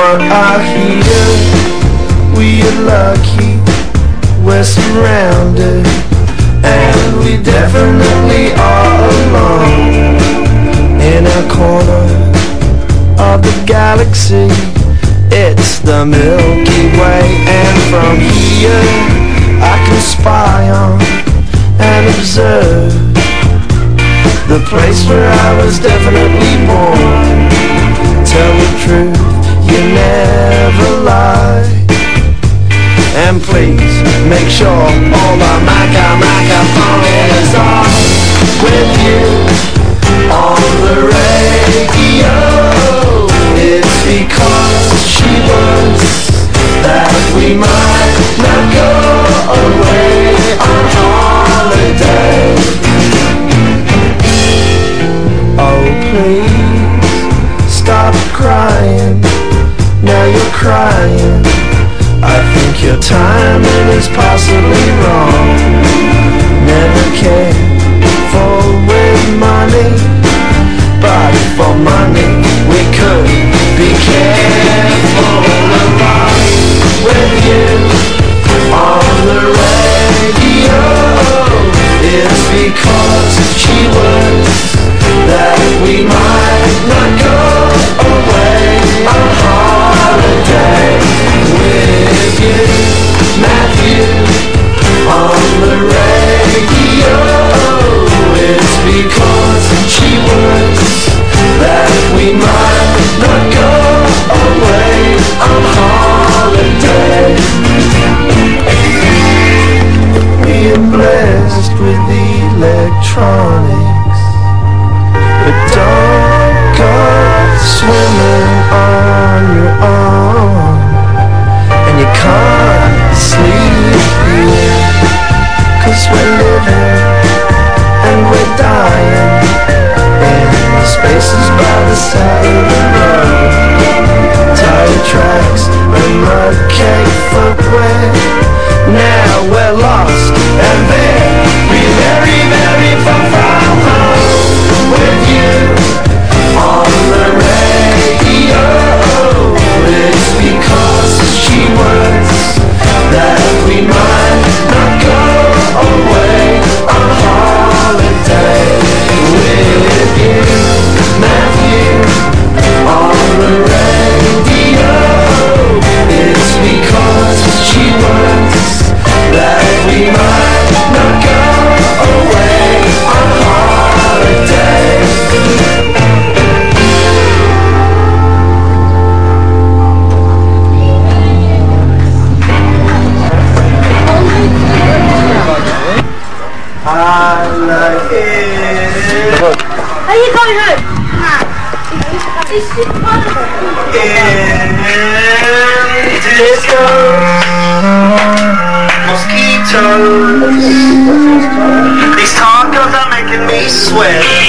what I. We are lucky, we're surrounded, and we definitely are alone. In a corner of the galaxy, it's the Milky Way, and from here I can spy on and observe the place where I was definitely born. Tell the truth can never lie. And please make sure all our crying I think your timing is possibly wrong Never cared. we must. Are you going home? In disco mosquitoes. These tacos are making me sweat.